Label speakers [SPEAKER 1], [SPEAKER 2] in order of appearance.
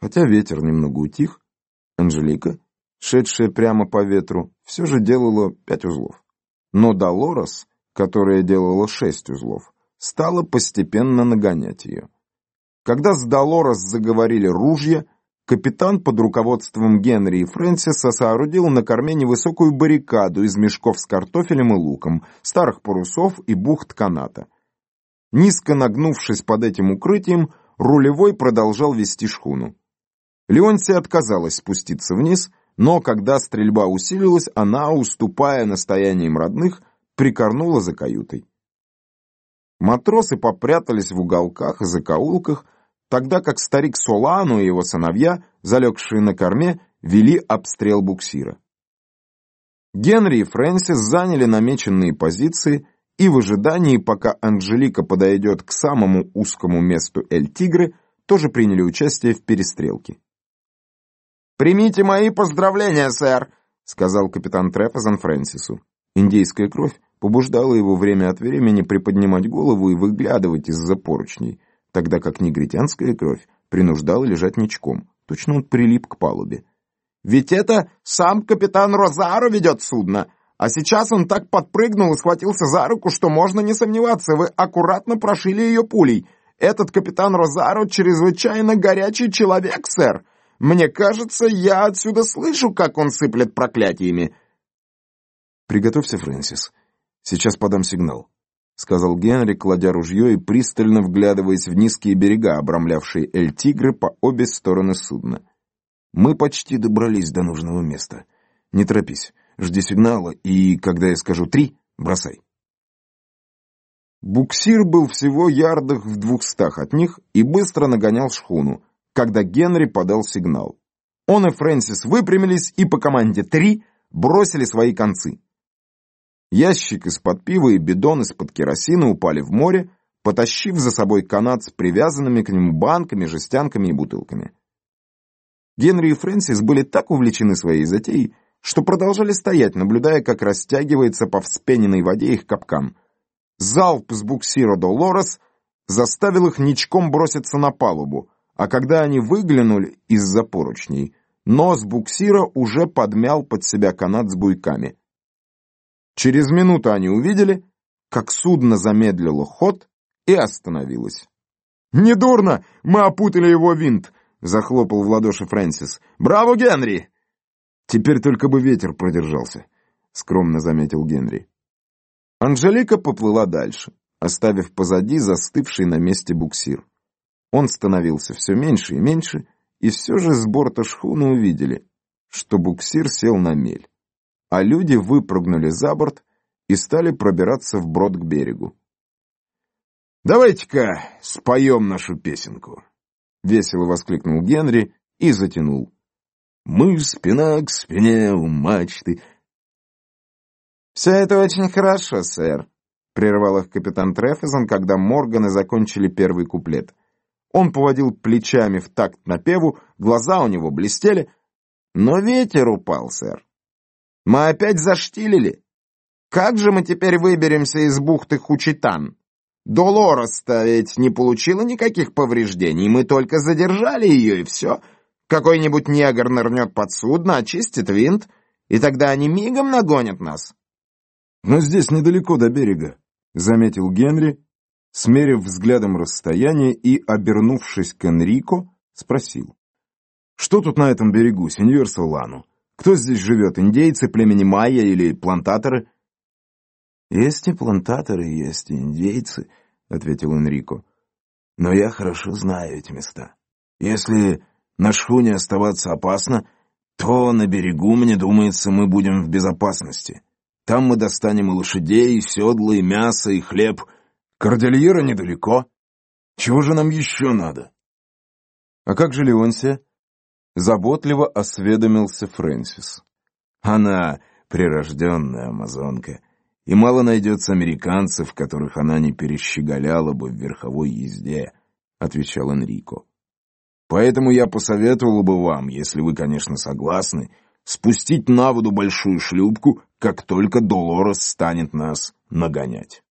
[SPEAKER 1] Хотя ветер немного утих, Анжелика, шедшая прямо по ветру, все же делала пять узлов. Но Долорес, которая делала шесть узлов, стала постепенно нагонять ее. Когда с Долорес заговорили ружья, капитан под руководством Генри и Фрэнсиса соорудил на корме невысокую баррикаду из мешков с картофелем и луком, старых парусов и бухт каната. Низко нагнувшись под этим укрытием, рулевой продолжал вести шхуну. Леонсия отказалась спуститься вниз, но когда стрельба усилилась, она, уступая настояниям родных, прикорнула за каютой. Матросы попрятались в уголках и закоулках, тогда как старик Солану и его сыновья, залегшие на корме, вели обстрел буксира. Генри и Фрэнсис заняли намеченные позиции и в ожидании, пока Анжелика подойдет к самому узкому месту Эль-Тигры, тоже приняли участие в перестрелке.
[SPEAKER 2] «Примите мои поздравления, сэр», — сказал капитан Трефазан Фрэнсису.
[SPEAKER 1] Индейская кровь побуждала его время от времени приподнимать голову и выглядывать из-за поручней, тогда как негритянская кровь принуждала лежать ничком, точно он прилип к палубе.
[SPEAKER 2] «Ведь это сам капитан Розаро ведет судно, а сейчас он так подпрыгнул и схватился за руку, что можно не сомневаться, вы аккуратно прошили ее пулей. Этот капитан Розаро чрезвычайно горячий человек, сэр. Мне кажется, я отсюда слышу, как он сыплет проклятиями».
[SPEAKER 1] «Приготовься, Фрэнсис. Сейчас подам сигнал», — сказал Генри, кладя ружье и пристально вглядываясь в низкие берега, обрамлявшие Эль-Тигры по обе стороны судна. «Мы почти добрались до нужного места. Не торопись, жди сигнала, и, когда я скажу «три», бросай». Буксир был всего ярдах в двухстах от них и быстро нагонял шхуну, когда Генри подал сигнал. Он и Фрэнсис выпрямились и по команде «три» бросили свои концы. Ящик из-под пива и бидон из-под керосина упали в море, потащив за собой канат с привязанными к нему банками, жестянками и бутылками. Генри и Фрэнсис были так увлечены своей затеей, что продолжали стоять, наблюдая, как растягивается по вспененной воде их капкан. Залп с буксира Долорес заставил их ничком броситься на палубу, а когда они выглянули из-за поручней, нос буксира уже подмял под себя канат с буйками. Через минуту они увидели, как судно замедлило ход и остановилось. «Недурно! Мы опутали его винт!» — захлопал в ладоши Фрэнсис. «Браво, Генри!» «Теперь только бы ветер продержался», — скромно заметил Генри. Анжелика поплыла дальше, оставив позади застывший на месте буксир. Он становился все меньше и меньше, и все же с борта шхуны увидели, что буксир сел на мель, а люди выпрыгнули за борт и стали пробираться вброд к берегу. «Давайте-ка споем нашу песенку!» — весело воскликнул Генри и затянул. «Мы спина к спине у мачты».
[SPEAKER 2] «Все это очень хорошо, сэр», — прервал их капитан Трефезон, когда Морганы закончили первый куплет. Он поводил плечами в такт напеву, глаза у него блестели. Но ветер упал, сэр. Мы опять заштилили. Как же мы теперь выберемся из бухты Хучитан? Долорес-то ведь не получила никаких повреждений, мы только задержали ее, и все. Какой-нибудь негр нырнет под судно, очистит винт, и тогда они мигом нагонят нас.
[SPEAKER 1] Но здесь недалеко до берега, — заметил Генри, смерив взглядом расстояние и, обернувшись к Энрико, спросил. «Что тут на этом берегу, сеньор Солану? Кто здесь живет, индейцы племени майя или плантаторы?»
[SPEAKER 3] «Есть и плантаторы, есть и индейцы», — ответил Энрико. «Но я хорошо знаю эти места. Если на шхуне оставаться опасно, то на берегу, мне думается, мы будем в безопасности. Там мы достанем и лошадей, и седла, и мясо, и хлеб — Кордильера недалеко. Чего же нам еще надо?
[SPEAKER 1] А как же Леонсия? Заботливо осведомился Фрэнсис.
[SPEAKER 3] Она прирожденная амазонка, и мало найдется американцев, которых она не перещеголяла бы в верховой езде, отвечал Энрико. Поэтому я посоветовал бы вам, если вы, конечно, согласны, спустить на воду большую шлюпку, как только Долорес станет нас нагонять.